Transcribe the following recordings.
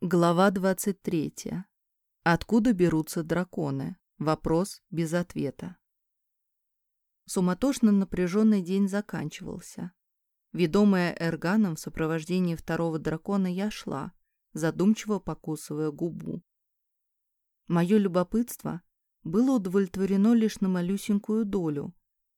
Глава 23. Откуда берутся драконы? Вопрос без ответа. Суматошно напряженный день заканчивался. Ведомая Эрганом в сопровождении второго дракона я шла, задумчиво покусывая губу. Мое любопытство было удовлетворено лишь на малюсенькую долю.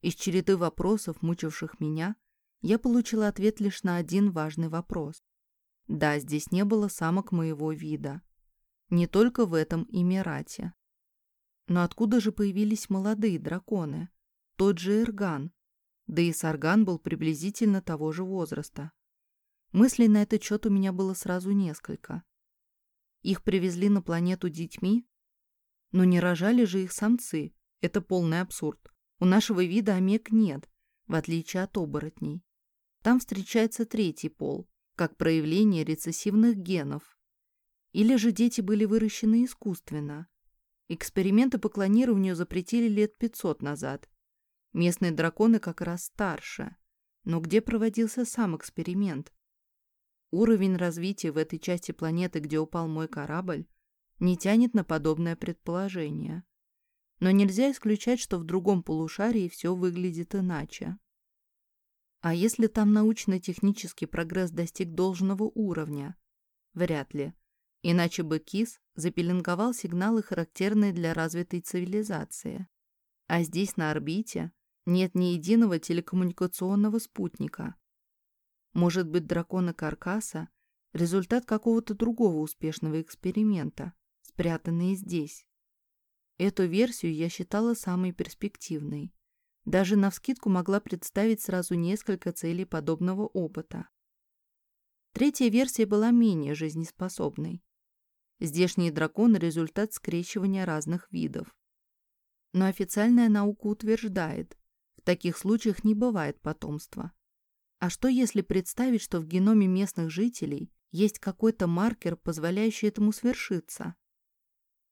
Из череды вопросов, мучивших меня, я получила ответ лишь на один важный вопрос. Да, здесь не было самок моего вида. Не только в этом Эмирате. Но откуда же появились молодые драконы? Тот же Эрган. Да и Сарган был приблизительно того же возраста. Мыслей на этот счет у меня было сразу несколько. Их привезли на планету детьми? Но не рожали же их самцы. Это полный абсурд. У нашего вида омег нет, в отличие от оборотней. Там встречается третий пол, как проявление рецессивных генов. Или же дети были выращены искусственно. Эксперименты по клонированию запретили лет 500 назад. Местные драконы как раз старше. Но где проводился сам эксперимент? Уровень развития в этой части планеты, где упал мой корабль, не тянет на подобное предположение. Но нельзя исключать, что в другом полушарии все выглядит иначе. А если там научно-технический прогресс достиг должного уровня? Вряд ли. Иначе бы КИС запеленговал сигналы, характерные для развитой цивилизации. А здесь, на орбите, нет ни единого телекоммуникационного спутника. Может быть, драконы Каркаса – результат какого-то другого успешного эксперимента, спрятанные здесь. Эту версию я считала самой перспективной. Даже навскидку могла представить сразу несколько целей подобного опыта. Третья версия была менее жизнеспособной. Здешние драконы – результат скрещивания разных видов. Но официальная наука утверждает, в таких случаях не бывает потомства. А что если представить, что в геноме местных жителей есть какой-то маркер, позволяющий этому свершиться?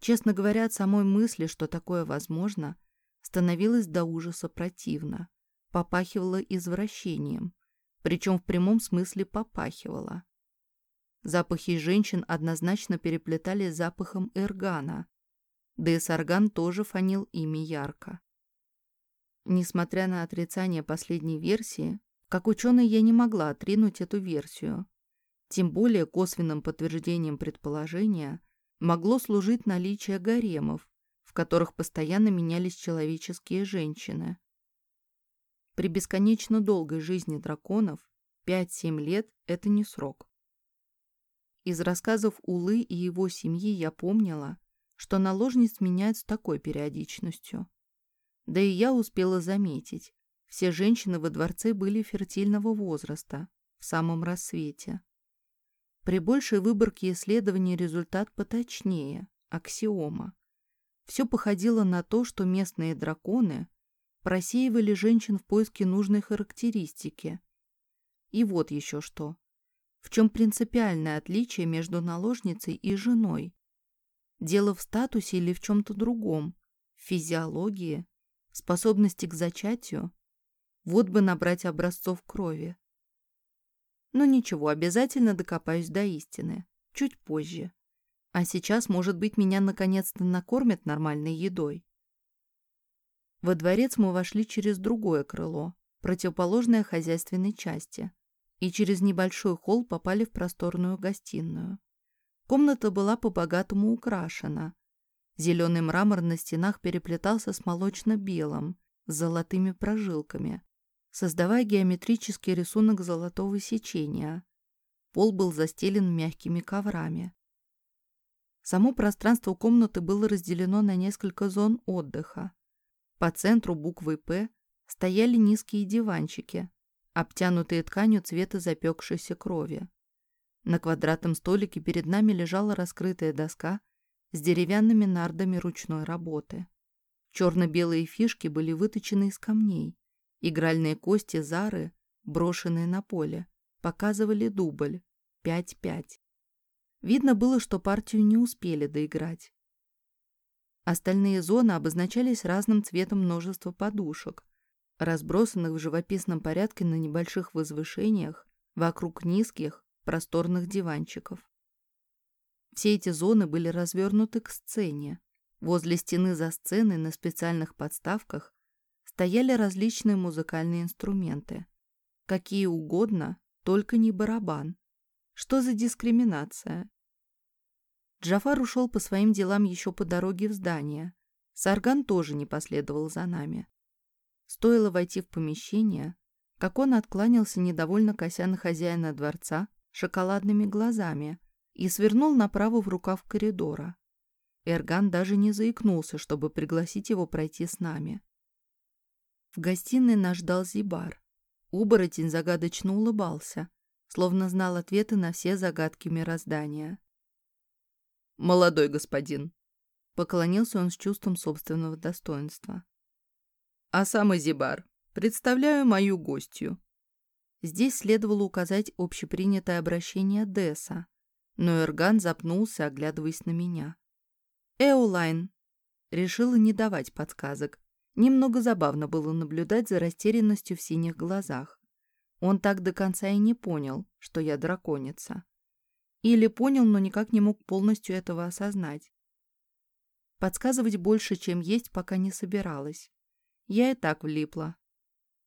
Честно говоря, от самой мысли, что такое возможно – становилось до ужаса противно, попахивало извращением, причем в прямом смысле попахивало. Запахи женщин однозначно переплетались с запахом эргана, да и сарган тоже фанил ими ярко. Несмотря на отрицание последней версии, как ученый я не могла отринуть эту версию. Тем более косвенным подтверждением предположения могло служить наличие гаремов, которых постоянно менялись человеческие женщины. При бесконечно долгой жизни драконов 5-7 лет – это не срок. Из рассказов Улы и его семьи я помнила, что наложниц меняют с такой периодичностью. Да и я успела заметить, все женщины во дворце были фертильного возраста, в самом рассвете. При большей выборке исследований результат поточнее, аксиома. Все походило на то, что местные драконы просеивали женщин в поиске нужной характеристики. И вот еще что. В чем принципиальное отличие между наложницей и женой? Дело в статусе или в чем-то другом? В физиологии? Способности к зачатию? Вот бы набрать образцов крови. Но ничего, обязательно докопаюсь до истины. Чуть позже. А сейчас, может быть, меня наконец-то накормят нормальной едой. Во дворец мы вошли через другое крыло, противоположное хозяйственной части, и через небольшой холл попали в просторную гостиную. Комната была по-богатому украшена. Зеленый мрамор на стенах переплетался с молочно-белым, с золотыми прожилками, создавая геометрический рисунок золотого сечения. Пол был застелен мягкими коврами. Само пространство комнаты было разделено на несколько зон отдыха. По центру буквой «П» стояли низкие диванчики, обтянутые тканью цвета запекшейся крови. На квадратном столике перед нами лежала раскрытая доска с деревянными нардами ручной работы. Черно-белые фишки были выточены из камней. Игральные кости Зары, брошенные на поле, показывали дубль 5-5. Видно было, что партию не успели доиграть. Остальные зоны обозначались разным цветом множества подушек, разбросанных в живописном порядке на небольших возвышениях вокруг низких, просторных диванчиков. Все эти зоны были развернуты к сцене. Возле стены за сценой на специальных подставках стояли различные музыкальные инструменты. Какие угодно, только не барабан. Что за дискриминация? Джафар ушел по своим делам еще по дороге в здание. Сарган тоже не последовал за нами. Стоило войти в помещение, как он откланялся, недовольно кося на хозяина дворца, шоколадными глазами и свернул направо в рукав коридора. Эрган даже не заикнулся, чтобы пригласить его пройти с нами. В гостиной нас ждал Зибар. Уборотень загадочно улыбался, словно знал ответы на все загадки мироздания. «Молодой господин», — поклонился он с чувством собственного достоинства. «А сам Зибар, представляю мою гостью». Здесь следовало указать общепринятое обращение Десса, но Эрган запнулся, оглядываясь на меня. «Эолайн!» Решила не давать подсказок. Немного забавно было наблюдать за растерянностью в синих глазах. Он так до конца и не понял, что я драконица. Или понял, но никак не мог полностью этого осознать. Подсказывать больше, чем есть, пока не собиралась. Я и так влипла.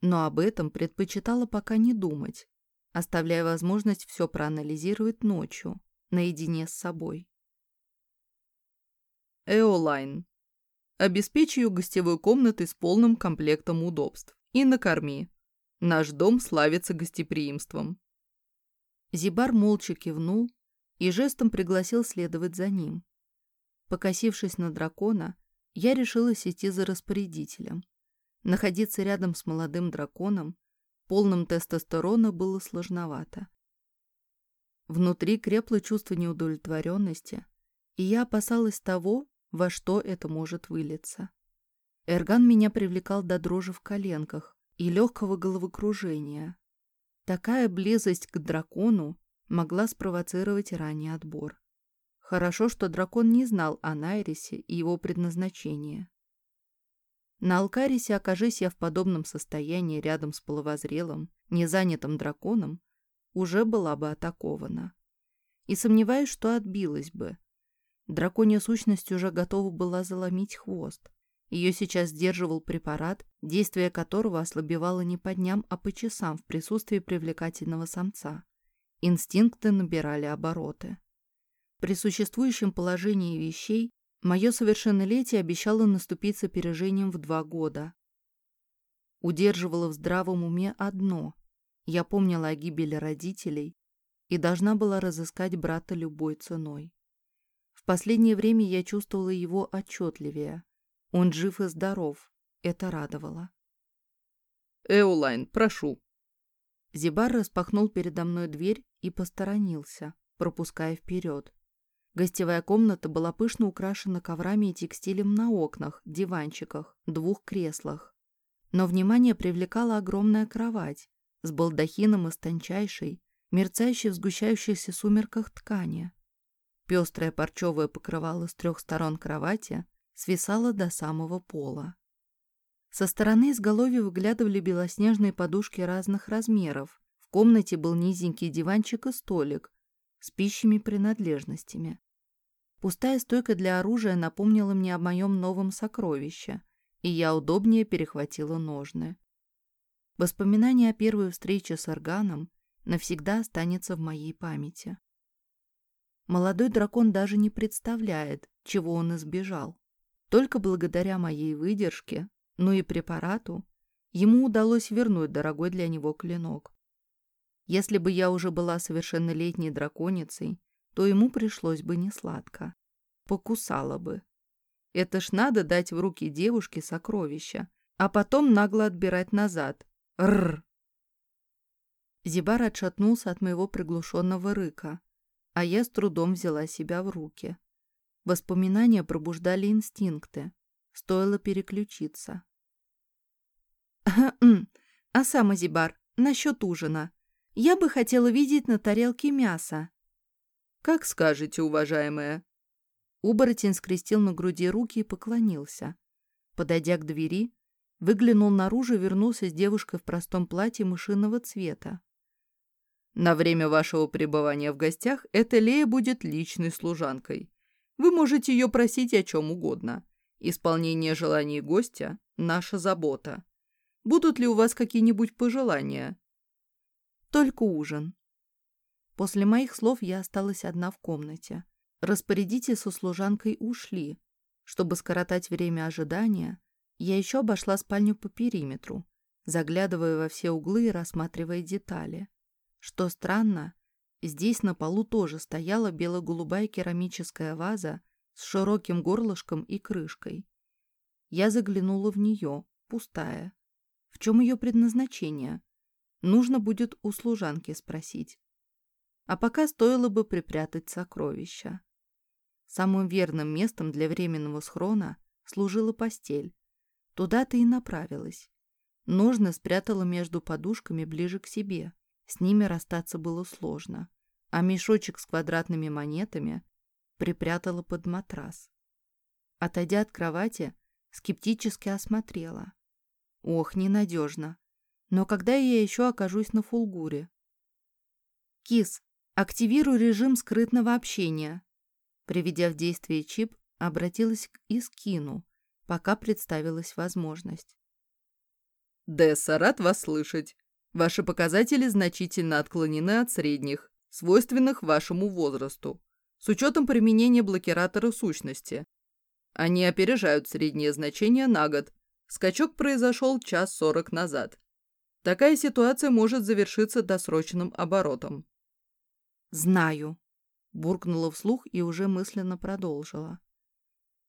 Но об этом предпочитала пока не думать, оставляя возможность все проанализировать ночью, наедине с собой. Эолайн. Обеспечь ее гостевой комнатой с полным комплектом удобств. И накорми. Наш дом славится гостеприимством. Зибар молча кивнул и жестом пригласил следовать за ним. Покосившись на дракона, я решила идти за распорядителем. Находиться рядом с молодым драконом, полным тестостерона, было сложновато. Внутри крепло чувство неудовлетворенности, и я опасалась того, во что это может вылиться. Эрган меня привлекал до дрожи в коленках и легкого головокружения. Такая близость к дракону могла спровоцировать ранний отбор. Хорошо, что дракон не знал о Найрисе и его предназначении. На Алкарисе, окажись я в подобном состоянии рядом с половозрелым, незанятым драконом, уже была бы атакована. И сомневаюсь, что отбилась бы, Драконья сущность уже готова была заломить хвост. Ее сейчас сдерживал препарат, действие которого ослабевало не по дням, а по часам в присутствии привлекательного самца. Инстинкты набирали обороты. При существующем положении вещей мое совершеннолетие обещало наступить с опережением в два года. Удерживало в здравом уме одно. Я помнила о гибели родителей и должна была разыскать брата любой ценой. В последнее время я чувствовала его отчетливее. Он жив и здоров. Это радовало. «Эулайн, прошу». Зибар распахнул передо мной дверь и посторонился, пропуская вперед. Гостевая комната была пышно украшена коврами и текстилем на окнах, диванчиках, двух креслах. Но внимание привлекала огромная кровать с балдахином из тончайшей, мерцающей в сгущающихся сумерках ткани. Пестрое парчевое покрывало с трех сторон кровати свисало до самого пола. Со стороны изголовья выглядывали белоснежные подушки разных размеров. В комнате был низенький диванчик и столик с пищими принадлежностями. Пустая стойка для оружия напомнила мне о моем новом сокровище, и я удобнее перехватила ножны. Воспоминание о первой встрече с органом навсегда останется в моей памяти. Молодой дракон даже не представляет, чего он избежал. Только благодаря моей выдержке, ну и препарату, ему удалось вернуть дорогой для него клинок. Если бы я уже была совершеннолетней драконицей, то ему пришлось бы несладко. Покусала бы. Это ж надо дать в руки девушке сокровища, а потом нагло отбирать назад. Рр! Зибар отшатнулся от моего приглушенного рыка, а я с трудом взяла себя в руки. Воспоминания пробуждали инстинкты. Стоило переключиться. «А сам, Азибар, насчет ужина. Я бы хотела видеть на тарелке мясо». «Как скажете, уважаемая». Уборотень скрестил на груди руки и поклонился. Подойдя к двери, выглянул наружу и вернулся с девушкой в простом платье мышиного цвета. На время вашего пребывания в гостях эта Лея будет личной служанкой. Вы можете ее просить о чем угодно. Исполнение желаний гостя – наша забота. Будут ли у вас какие-нибудь пожелания? Только ужин. После моих слов я осталась одна в комнате. Распорядитель со служанкой ушли. Чтобы скоротать время ожидания, я еще обошла спальню по периметру, заглядывая во все углы и рассматривая детали. Что странно, здесь на полу тоже стояла бело-голубая керамическая ваза с широким горлышком и крышкой. Я заглянула в нее, пустая. В чем ее предназначение? Нужно будет у служанки спросить. А пока стоило бы припрятать сокровища. Самым верным местом для временного схрона служила постель. Туда-то и направилась. Ножны спрятала между подушками ближе к себе. С ними расстаться было сложно. А мешочек с квадратными монетами припрятала под матрас. Отойдя от кровати, скептически осмотрела. Ох, ненадежно. Но когда я еще окажусь на фулгуре? Кис, активируй режим скрытного общения. Приведя в действие чип, обратилась к Искину, пока представилась возможность. «Десса, рад вас слышать. Ваши показатели значительно отклонены от средних, свойственных вашему возрасту, с учетом применения блокиратора сущности. Они опережают средние значения на год. Скачок произошел час сорок назад. Такая ситуация может завершиться досрочным оборотом». «Знаю», — буркнула вслух и уже мысленно продолжила.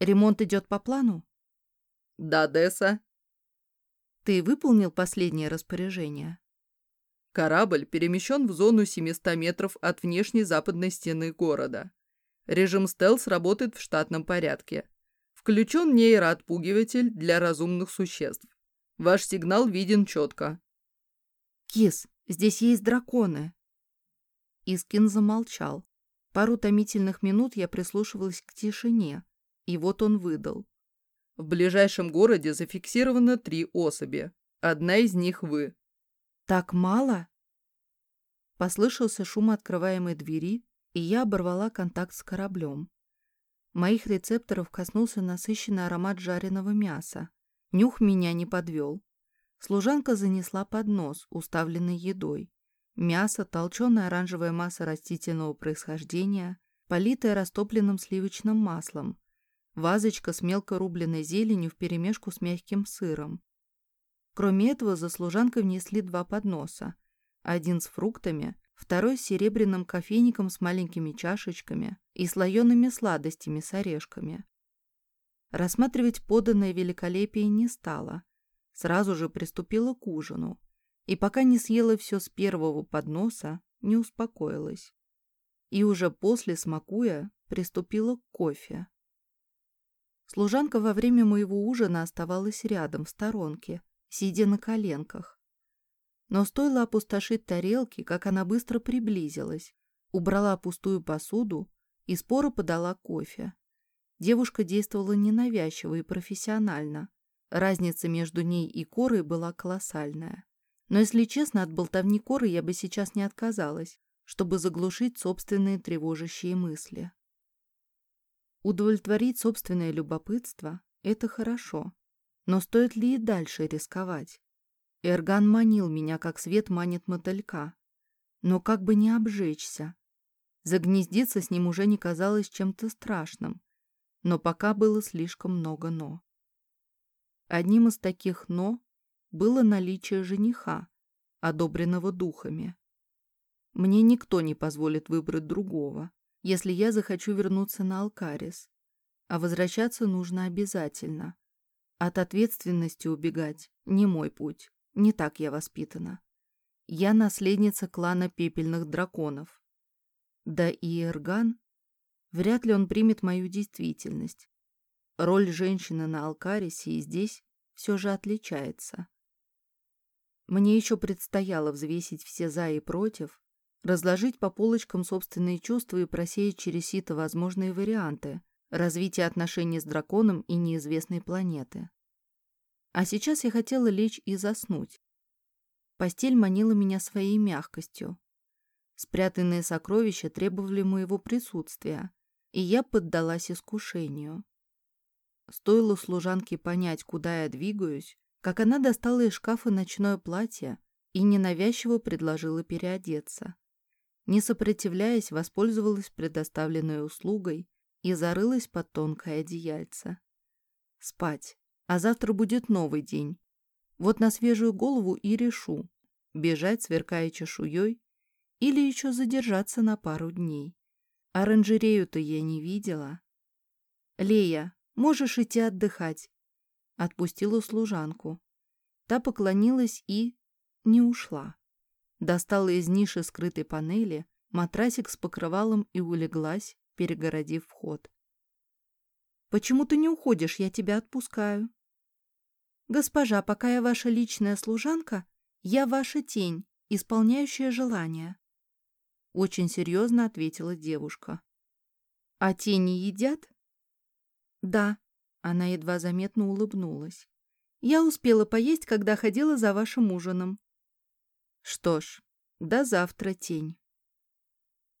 «Ремонт идет по плану?» «Да, Десса». «Ты выполнил последнее распоряжение?» Корабль перемещен в зону 700 метров от внешней западной стены города. Режим стелс работает в штатном порядке. Включен нейроотпугиватель для разумных существ. Ваш сигнал виден четко. «Кис, здесь есть драконы!» Искин замолчал. Пару томительных минут я прислушивалась к тишине, и вот он выдал. В ближайшем городе зафиксировано три особи. Одна из них вы. Так мало? Послышался шум открываемой двери, и я оборвала контакт с кораблем. Моих рецепторов коснулся насыщенный аромат жареного мяса. Нюх меня не подвел. Служанка занесла поднос, уставленный едой. Мясо, толченая оранжевая масса растительного происхождения, политая растопленным сливочным маслом, вазочка с мелко рубленной зеленью вперемешку с мягким сыром. Кроме этого, за служанкой внесли два подноса. Один с фруктами, второй с серебряным кофейником с маленькими чашечками и слоеными сладостями с орешками. Рассматривать поданное великолепие не стало сразу же приступила к ужину, и пока не съела все с первого подноса, не успокоилась. И уже после, смакуя, приступила к кофе. Служанка во время моего ужина оставалась рядом, в сторонке, сидя на коленках. Но стоило опустошить тарелки, как она быстро приблизилась, убрала пустую посуду и споро подала кофе. Девушка действовала ненавязчиво и профессионально, Разница между ней и Корой была колоссальная. Но, если честно, от болтовни Коры я бы сейчас не отказалась, чтобы заглушить собственные тревожащие мысли. Удовлетворить собственное любопытство – это хорошо. Но стоит ли и дальше рисковать? Эрган манил меня, как свет манит мотылька. Но как бы не обжечься. Загнездиться с ним уже не казалось чем-то страшным. Но пока было слишком много «но». Одним из таких «но» было наличие жениха, одобренного духами. Мне никто не позволит выбрать другого, если я захочу вернуться на Алкарис. А возвращаться нужно обязательно. От ответственности убегать не мой путь, не так я воспитана. Я наследница клана пепельных драконов. Да и Эрган, вряд ли он примет мою действительность. Роль женщины на Алкарисе и здесь все же отличается. Мне еще предстояло взвесить все «за» и «против», разложить по полочкам собственные чувства и просеять через сито возможные варианты развития отношений с драконом и неизвестной планеты. А сейчас я хотела лечь и заснуть. Постель манила меня своей мягкостью. Спрятанные сокровища требовали моего присутствия, и я поддалась искушению. Стоило служанке понять, куда я двигаюсь, как она достала из шкафа ночное платье и ненавязчиво предложила переодеться. Не сопротивляясь, воспользовалась предоставленной услугой и зарылась под тонкое одеяльце. Спать. А завтра будет новый день. Вот на свежую голову и решу, бежать, сверкая чешуей, или еще задержаться на пару дней. Оранжерею-то я не видела. «Лея, можешь идти отдыхать», — отпустила служанку. Та поклонилась и... не ушла. Достала из ниши скрытой панели матрасик с покрывалом и улеглась, перегородив вход. «Почему ты не уходишь? Я тебя отпускаю». «Госпожа, пока я ваша личная служанка, я ваша тень, исполняющая желания». Очень серьезно ответила девушка. «А тени едят?» «Да», — она едва заметно улыбнулась. «Я успела поесть, когда ходила за вашим ужином». «Что ж, до завтра, тень».